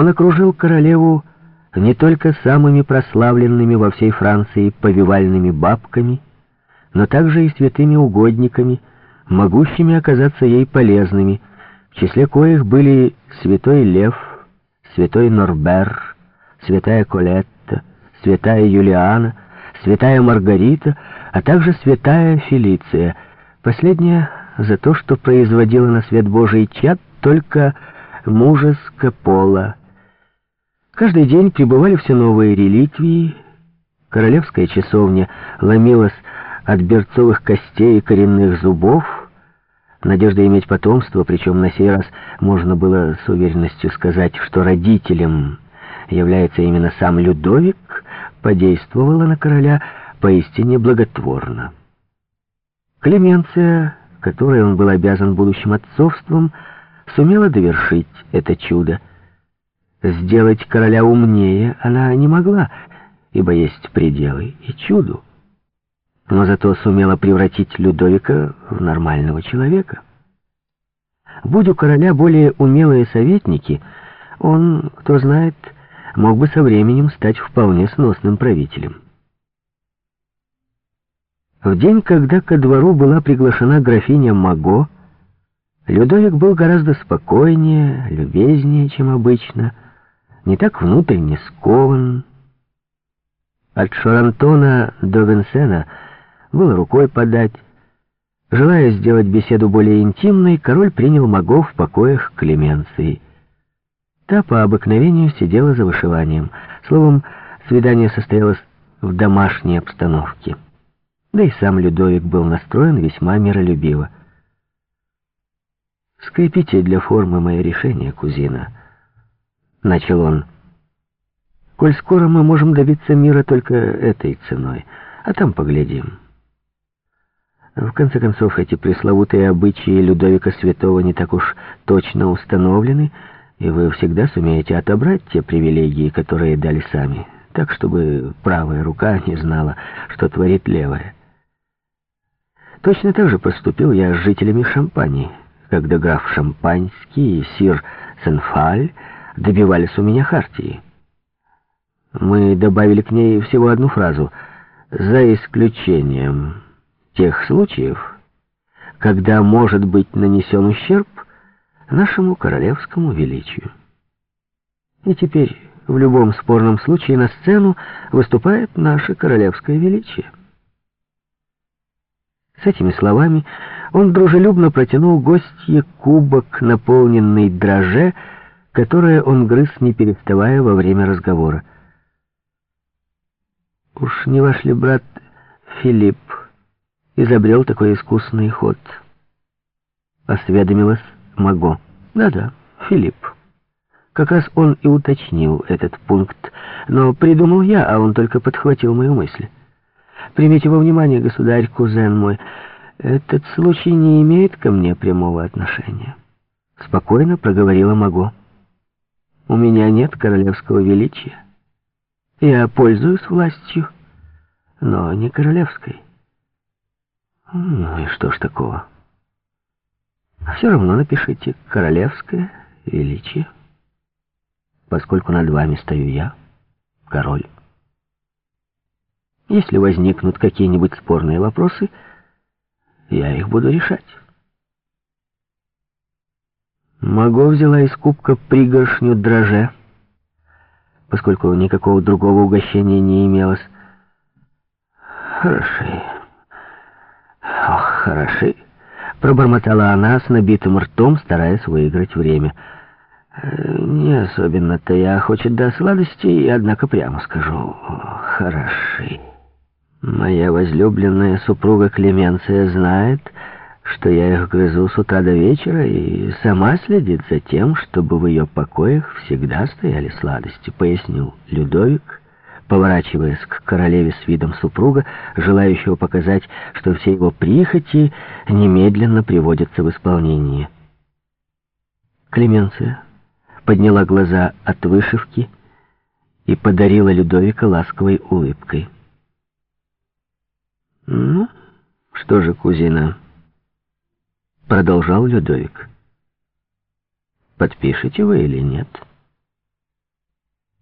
Он окружил королеву не только самыми прославленными во всей Франции повивальными бабками, но также и святыми угодниками, могущими оказаться ей полезными, в числе коих были святой Лев, святой Норбер, святая Колетта, святая Юлиана, святая Маргарита, а также святая Фелиция, последняя за то, что производила на свет Божий чад только мужеско пола. Каждый день прибывали все новые реликвии, королевская часовня ломилась от берцовых костей и коренных зубов, надежда иметь потомство, причем на сей раз можно было с уверенностью сказать, что родителем является именно сам Людовик, подействовала на короля поистине благотворно. Клеменция, которой он был обязан будущим отцовством, сумела довершить это чудо. Сделать короля умнее она не могла, ибо есть пределы и чуду. Но зато сумела превратить Людовика в нормального человека. Будь у короля более умелые советники, он, кто знает, мог бы со временем стать вполне сносным правителем. В день, когда ко двору была приглашена графиня Маго, Людовик был гораздо спокойнее, любезнее, чем обычно, не так внутренне скован. От Шарантона до Венсена было рукой подать. Желая сделать беседу более интимной, король принял Маго в покоях Клеменции. Та по обыкновению сидела за вышиванием. Словом, свидание состоялось в домашней обстановке. Да и сам Людовик был настроен весьма миролюбиво. «Скрепите для формы мое решение, кузина», — начал он. «Коль скоро мы можем добиться мира только этой ценой, а там поглядим». В конце концов, эти пресловутые обычаи Людовика Святого не так уж точно установлены, и вы всегда сумеете отобрать те привилегии, которые дали сами, так, чтобы правая рука не знала, что творит левая. Точно так же поступил я с жителями Шампании когда граф Шампанский и сир Сенфаль добивались у меня хартии. Мы добавили к ней всего одну фразу «за исключением тех случаев, когда может быть нанесен ущерб нашему королевскому величию». И теперь в любом спорном случае на сцену выступает наше королевское величие. С этими словами он дружелюбно протянул гостье кубок, наполненный дроже, которое он грыз, не переставая во время разговора. Уж не ваш ли брат Филипп изобрел такой искусный ход? Осведомилась Маго. Да-да, Филипп. Как раз он и уточнил этот пункт, но придумал я, а он только подхватил мою мысль. Примите во внимание, государь, кузен мой, этот случай не имеет ко мне прямого отношения. Спокойно проговорила Маго. У меня нет королевского величия. Я пользуюсь властью, но не королевской. Ну и что ж такого? Все равно напишите «королевское величие», поскольку над вами стою я, король. Если возникнут какие-нибудь спорные вопросы, я их буду решать. Маго взяла из кубка пригоршню дроже, поскольку никакого другого угощения не имелось. «Хороши, ох, хороши!» — пробормотала она с набитым ртом, стараясь выиграть время. «Не особенно-то я охочет до сладостей, однако прямо скажу, хороши». Моя возлюбленная супруга Клеменция знает, что я их грызу с утра до вечера и сама следит за тем, чтобы в ее покоях всегда стояли сладости, пояснил Людовик, поворачиваясь к королеве с видом супруга, желающего показать, что все его прихоти немедленно приводятся в исполнение. Клеменция подняла глаза от вышивки и подарила Людовика ласковой улыбкой. «Ну, что же, кузина?» Продолжал Людовик. «Подпишете вы или нет?»